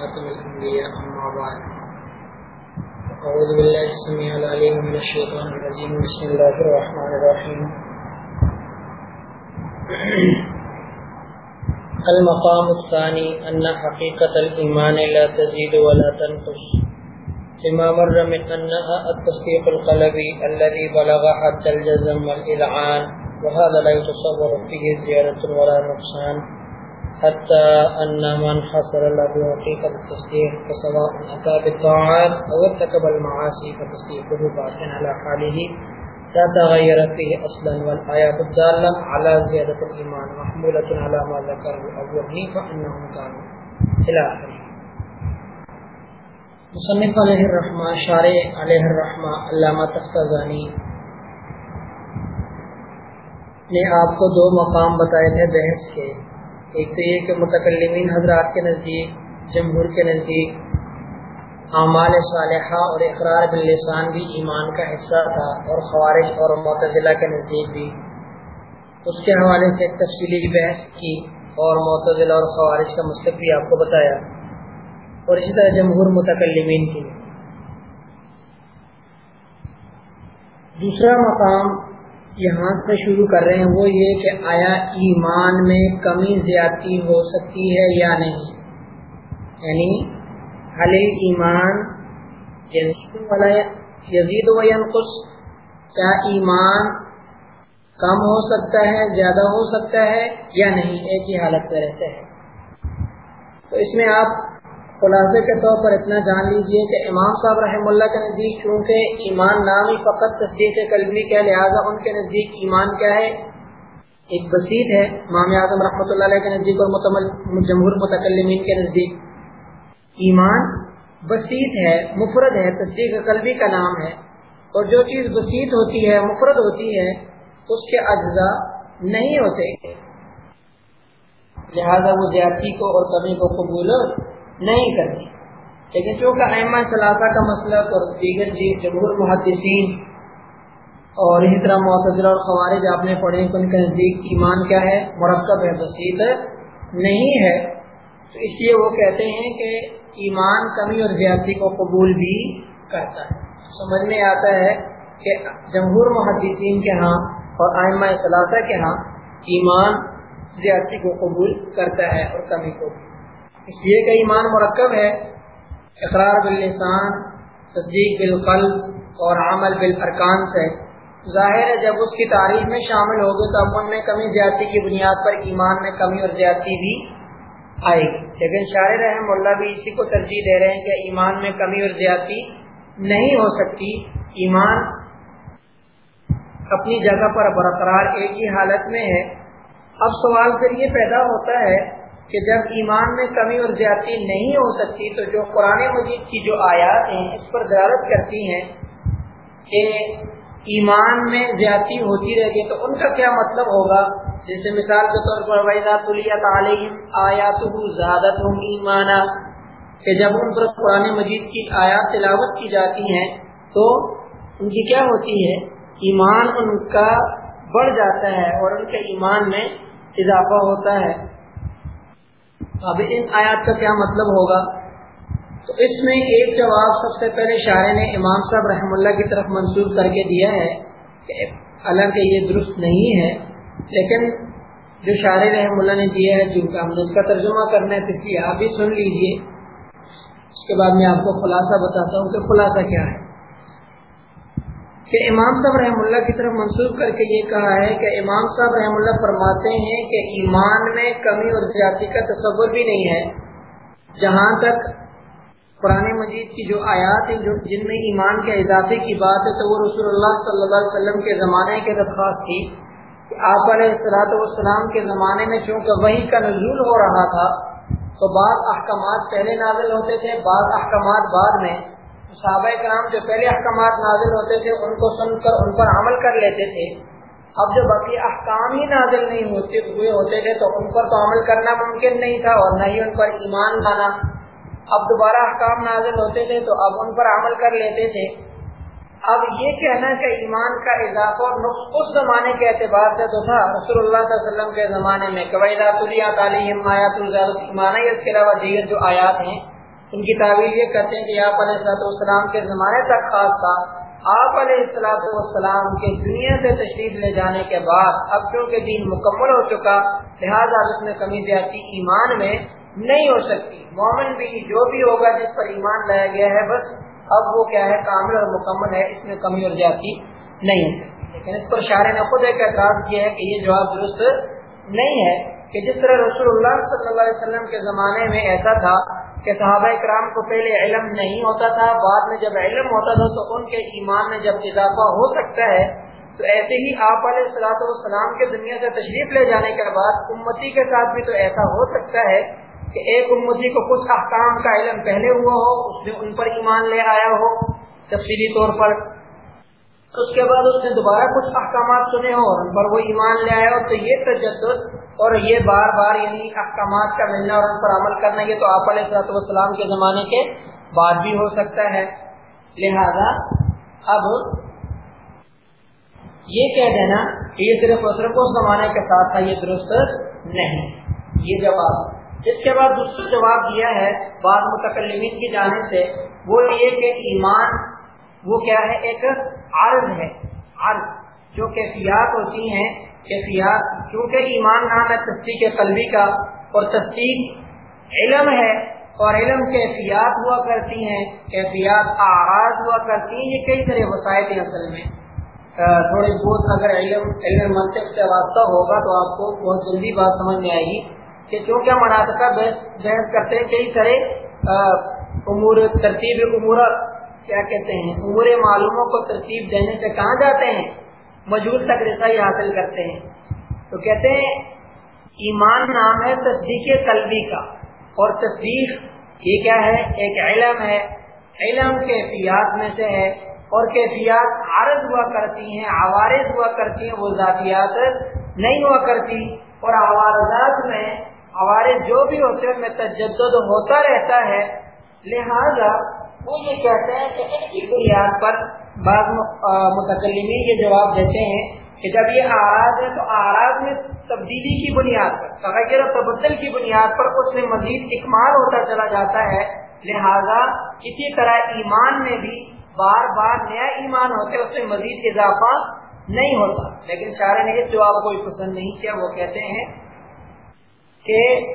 خاتم الأنبياء أما بعد. أعوذ بالله السميع العليم من الشيطان الرجيم. بسم الله الرحمن الرحيم. المقام الثاني، أن حقيقة الإيمان لا تزيد ولا تنقص. لما مر من أنها التصديق القلبي الذي بلغ حد الجزم والإلعان، وهذا لا يتصور فيه زيادة ولا نقصان. حتى أن من حصل له حقيقة التصديق فسواء أتى بالطاعات أو ارتكب المعاصي فتصديقه باق على حاله، لا تغير فيه أصلا، والآيات الدالة على زيادة الإيمان محمولة على ما ذكره أولي فإنهم كانوا إلى آخره. مصنف علیہ الرحمہ شارع علیہ الرحمہ علامہ تفتزانی نے آپ کو دو مقام بتائے تھے بحث کے۔ ایک تو یہ کہ متکلمین حضرات کے نزدیک، جمہور کے نزدیک اعمال صالحہ اور اقرار باللسان بھی ایمان کا حصہ تھا اور خوارج اور معتزلہ کے نزدیک بھی۔ اس کے حوالے سے ایک تفصیلی بحث کی اور معتزلہ اور خوارج کا مسلک بھی آپ کو بتایا۔ اور اسی طرح جمہور متکلمین کی۔ دوسرا مقام یہاں سے شروع کر رہے ہیں وہ یہ کہ آیا ایمان میں کمی زیادتی ہو سکتی ہے یا نہیں؟ یعنی حل ایمان یزید و ینقص؟ کیا ایمان کم ہو سکتا ہے، زیادہ ہو سکتا ہے یا نہیں؟ ایک ہی حالت میں رہتا ہے تو اس میں آپ خلاصے کے طور پر اتنا جان لیجیے کہ امام صاحب رحم اللہ کے نزدیک چونکہ ایمان نام ہی فقط تصدیق قلبی کا لہٰذا ان کے نزدیک ایمان کیا ہے؟ ایک بسیط ہے، امام اعظم رحمۃ اللہ علیہ کے نزدیک اور جمہور متکلمین کے نزدیک۔ ایمان بسیط ہے، مفرد ہے، تصدیق قلبی کا نام ہے۔ اور جو چیز بسیط ہوتی ہے، مفرد ہوتی ہے، اس کے اجزاء نہیں ہوتے۔ لہذا وہ زیادتی کو اور کمی کو قبول نہیں کرتی۔ لیکن چونکہ احمد ثلاثہ کا مسئلہ اور دیگر جی جمہور محدثین اور اسی طرح معتضر اور خوارج آپ نے پڑھے ان کے نزدیک ایمان کیا ہے، مرکب ہے بسیط نہیں ہے۔ تو اس لیے وہ کہتے ہیں کہ ایمان کمی اور زیادتی کو قبول بھی کرتا ہے۔ سمجھ میں آتا ہے کہ جمہور محدثین کے ہاں اور آئمہ ثلاثہ کے ہاں ایمان زیادتی کو قبول کرتا ہے اور کمی کو بھی۔ اس لیے کہ ایمان مرکب ہے، اقرار باللسان، تصدیق بالقلب اور عمل بالارکان سے۔ ظاہر ہے، جب اس کی تعریف میں شامل ہوگی تو امن میں کمی زیادتی کی بنیاد پر ایمان میں کمی اور زیادتی بھی آئے گی۔ لیکن شاعر رحم اللہ بھی اسی کو ترجیح دے رہے ہیں کہ ایمان میں کمی اور زیادتی نہیں ہو سکتی۔ ایمان اپنی جگہ پر برقرار ایک ہی حالت میں ہے۔ اب سوال پھر یہ پیدا ہوتا ہے کہ جب ایمان میں کمی اور زیادتی نہیں ہو سکتی تو جو قرآن مجید کی جو آیات ہیں، اس پر دلالت کرتی ہیں کہ ایمان میں زیادتی ہوتی رہے گی تو ان کا کیا مطلب ہوگا؟ جیسے مثال کے طور پر ویزا تعلیم آیات زیادہ ایمانہ کہ جب ان پر قرآن مجید کی آیات تلاوت کی جاتی ہیں تو ان کی کیا ہوتی ہے؟ ایمان ان کا بڑھ جاتا ہے اور ان کے ایمان میں اضافہ ہوتا ہے۔ اب ان آیات کا کیا مطلب ہوگا؟ تو اس میں ایک جواب سب سے پہلے شاعر نے امام صاحب رحم اللہ کی طرف منسوخ کر کے دیا ہے کہ حالانکہ یہ درست نہیں ہے، لیکن جو شاعر رحم اللہ نے دیا ہے جن کا ہم نے اس کا ترجمہ کرنا ہے اس لیے آپ بھی سن لیجیے۔ اس کے بعد میں آپ کو خلاصہ بتاتا ہوں کہ خلاصہ کیا ہے۔ کہ امام صاحب رحم اللہ کی طرف منسوخ کر کے یہ کہا ہے کہ امام صاحب رحم اللہ فرماتے ہیں کہ ایمان میں کمی اور زیادتی کا تصور بھی نہیں ہے۔ جہاں تک قرآن مجید کی جو آیات ہیں، جو جن میں ایمان کے اضافے کی بات ہے، تو وہ رسول اللہ صلی اللہ علیہ وسلم کے زمانے کے درخواست تھی کہ آپ علیہ السلاۃ والسلام کے زمانے میں چونکہ وہی کا نزول ہو رہا تھا، تو بعض احکامات پہلے نازل ہوتے تھے، بعض احکامات بعد میں۔ صحابہ کرام جو پہلے احکامات نازل ہوتے تھے، ان کو سن کر، ان پر عمل کر لیتے تھے۔ اب جو باقی احکام ہی نازل نہیں ہوتے، ہوئے ہوتے تھے، تو ان پر تو عمل کرنا ممکن نہیں تھا اور نہ ہی ان پر ایمان لانا۔ اب دوبارہ احکام نازل ہوتے تھے، تو اب ان پر عمل کر لیتے تھے۔ اب یہ کہنا کہ ایمان کا اضافہ اس زمانے کے اعتبار سے تو تھا رسول اللہ صلی اللہ علیہ وسلم کے زمانے میں قبائدات تعلیم آیات الزاد ایمان ہے اس کے علاوہ دیگر جو آیات ہیں ان کی تعویل یہ کرتے ہیں کہ آپ علیہ السلام کے زمانے تک خاص تھا۔ آپ علیہ السلاۃ والسلام کے دنیا سے تشریف لے جانے کے بعد، اب کیونکہ دین مکمل ہو چکا، لہٰذا اس میں کمی زیادتی ایمان میں نہیں ہو سکتی۔ مومن بھی جو بھی ہوگا جس پر ایمان لایا گیا ہے، بس اب وہ کیا ہے، کامل اور مکمل ہے، اس میں کمی اور زیادتی نہیں ہو سکتی لیکن اس پر شاعر نے خود ایک اعتراض کیا ہے کہ یہ جواب درست نہیں ہے کہ جس طرح رسول اللہ صلی اللہ علیہ وسلم کے زمانے میں ایسا تھا کہ صحابہ کرام کو پہلے علم نہیں ہوتا تھا، بعد میں جب علم ہوتا تھا تو ان کے ایمان میں جب اضافہ ہو سکتا ہے، تو ایسے ہی آپ علیہ السلاۃ والسلام کے دنیا سے تشریف لے جانے کے بعد امتی کے ساتھ بھی تو ایسا ہو سکتا ہے کہ ایک امتی کو کچھ احکام کا علم پہلے ہوا ہو، اس نے ان پر ایمان لے آیا ہو۔ تفصیلی طور پر تو اس کے بعد اس نے دوبارہ کچھ احکامات سنے ہو اور ان پر وہ ایمان لے آیا ہو تو یہ تجدد اور یہ بار بار یعنی احکامات کا ملنا اور ان پر عمل کرنا، یہ تو آپ علیہ والسلام کے زمانے کے بعد بھی ہو سکتا ہے۔ لہذا اب یہ کہہ دینا کہ یہ صرف اور صرف اس زمانے کے ساتھ تھا، یہ درست نہیں۔ یہ جواب۔ اس کے بعد دوسرا جواب دیا ہے بعض متکلمین کی جانے سے، وہ یہ کہ ایمان وہ کیا ہے؟ ایک عرض ہے، عرض جو کیفیات ہوتی ہیں، کیفیات کیونکہ ایمان نام ہے تصدیق قلبی کا اور تصدیق علم ہے اور علم کیفیات ہوا کرتی ہیں، کیفیات آغاز ہوا کرتی ہیں، یہ کئی طرح وسائل ہیں اصل میں۔ تھوڑی بہت اگر علم علم منطق سے واسطہ ہوگا تو آپ کو بہت جلدی بات سمجھ میں آئے گی کہ چونکہ مناطقہ بحث کرتے ہیں، کئی طرح امور، ترتیب امور کیا کہتے ہیں امور معلوموں کو ترتیب دینے سے کہاں جاتے ہیں؟ مجبور تک رسائی حاصل کرتے ہیں۔ تو کہتے ہیں، ایمان نام ہے تصدیق قلبی کا۔ اور تصدیق یہ کیا ہے؟ ایک علم ہے۔ علم کیفیات میں سے ہے۔ اور کیفیات عارض ہوا کرتی ہیں، عوارض ہوا کرتی ہیں، وہ ذاتیات نہیں ہوا کرتی۔ اور عوارضات میں، عوارض جو بھی ہوتے ہیں، میں تجدد ہوتا رہتا ہے۔ لہذا وہ یہ کہتے ہیں کہ ان بنیاد پر بعض متکلمین یہ جواب دیتے ہیں کہ جب یہ آراز ہے تو آراز میں تبدیلی کی بنیاد پر، تغیر و تبدل کی بنیاد پر اس میں مزید اکمال ہوتا چلا جاتا ہے۔ لہذا اسی طرح ایمان میں بھی بار بار نیا ایمان ہوتے اس میں مزید اضافہ نہیں ہوتا۔ لیکن شاعر نے یہ جواب کوئی پسند نہیں کیا، وہ کہتے ہیں کہ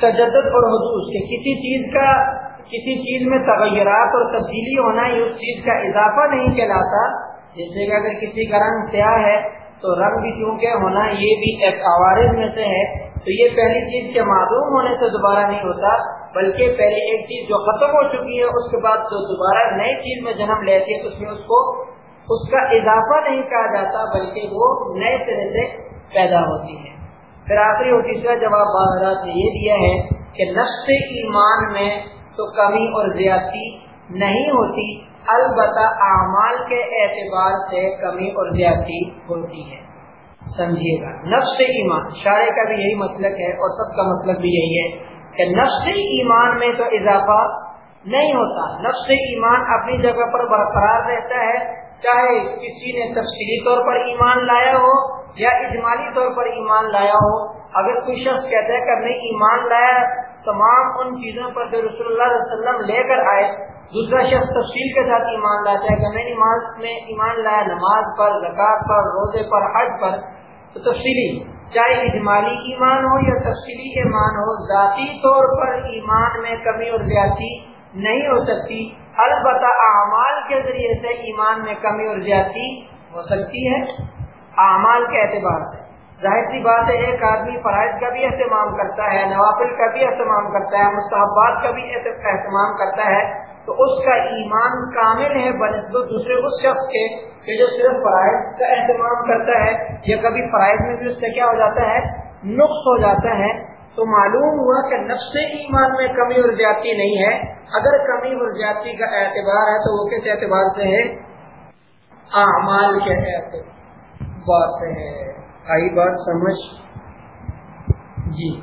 تجدد اور حدوث کے کسی چیز کا کسی چیز میں تغیرات اور تبدیلی ہونا ہی اس چیز کا اضافہ نہیں کہلاتا۔ جیسے کہ اگر کسی کا رنگ سیاہ ہے تو رنگ بھی کیونکہ ہونا یہ بھی ایک عوارض میں سے ہے۔ تو یہ پہلی چیز کے معلوم ہونے سے دوبارہ نہیں ہوتا، بلکہ پہلے ایک چیز جو ختم ہو چکی ہے، اس کے بعد جو دوبارہ نئی چیز میں جنم لیتی ہے تو اس میں اس کو اس کا اضافہ نہیں کہا جاتا، بلکہ وہ نئے طرح سے پیدا ہوتی ہے۔ پھر آخری اور تیسرا جواب بازارات نے یہ دیا ہے کہ نفس ایمان میں تو کمی اور زیادتی نہیں ہوتی، البتہ اعمال کے اعتبار سے کمی اور زیادتی ہوتی ہے۔ سمجھیے گا، نفس ایمان شاعر کا بھی یہی مسلک ہے اور سب کا مسلک بھی یہی ہے کہ نفس ایمان میں تو اضافہ نہیں ہوتا۔ نفس ایمان اپنی جگہ پر برقرار رہتا ہے، چاہے کسی نے تفصیلی طور پر ایمان لایا ہو یا اجمالی طور پر ایمان لایا ہو، اگر کوئی شخص کہتا ہے کہ میں ایمان لایا، تمام ان چیزوں پر جو رسول اللہ علیہ وسلم لے کر آئے، دوسرا شخص تفصیل کے ساتھ ایمان لاتا ہے کہ میں نماز میں ایمان لایا نماز پر زکات پر، روزے پر، حج پر، تو تفصیلی چاہے اجمالی ایمان ہو یا تفصیلی ایمان ہو، ذاتی طور پر ایمان میں کمی اور زیادتی نہیں ہو سکتی۔ البتہ اعمال کے ذریعے سے ایمان میں کمی اور زیادتی ہو سکتی ہے۔ اعمال کے اعتبار سے۔ ظاہر سی بات ہے، ایک آدمی فرائض کا بھی اہتمام کرتا ہے، نوافل کا بھی اہتمام کرتا ہے، مستحبات کا بھی اہتمام کرتا ہے، تو اس کا ایمان کامل ہے بنسبت دوسرے اس شخص کے کہ جو صرف فرائض کا اہتمام کرتا ہے، یا کبھی فرائض میں بھی اس سے کیا ہو جاتا ہے؟ نقص ہو جاتا ہے۔ تو معلوم ہوا کہ نفس ایمان میں کمی اور زیادتی نہیں ہے۔ اگر کمی اور زیادتی کا اعتبار ہے تو وہ کس اعتبار سے ہے؟ اعمال کے اعتبار سے ہے۔ آئی بات سمجھ۔ جی۔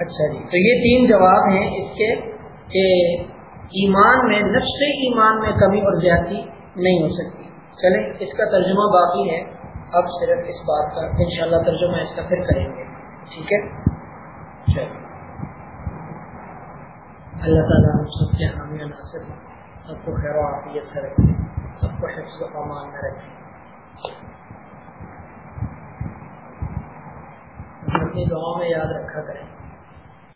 اچھا جی۔ تو یہ تین جواب ہیں اس کے کہ ایمان میں، نفس ایمان میں کمی اور زیادتی نہیں ہو سکتی۔ چلیں، اس کا ترجمہ باقی ہے۔ اب صرف اس بات کا انشاءاللہ ترجمہ اس کا پھر کریں گے۔ ٹھیک ہے؟ چلیں اللہ تعالیٰ ہم سب کے حامی ناصر سب کو خیر و عافیت سے رکھے سب کو حفظ و امان میں رکھے اپنی دعاؤں میں یاد رکھا کریں۔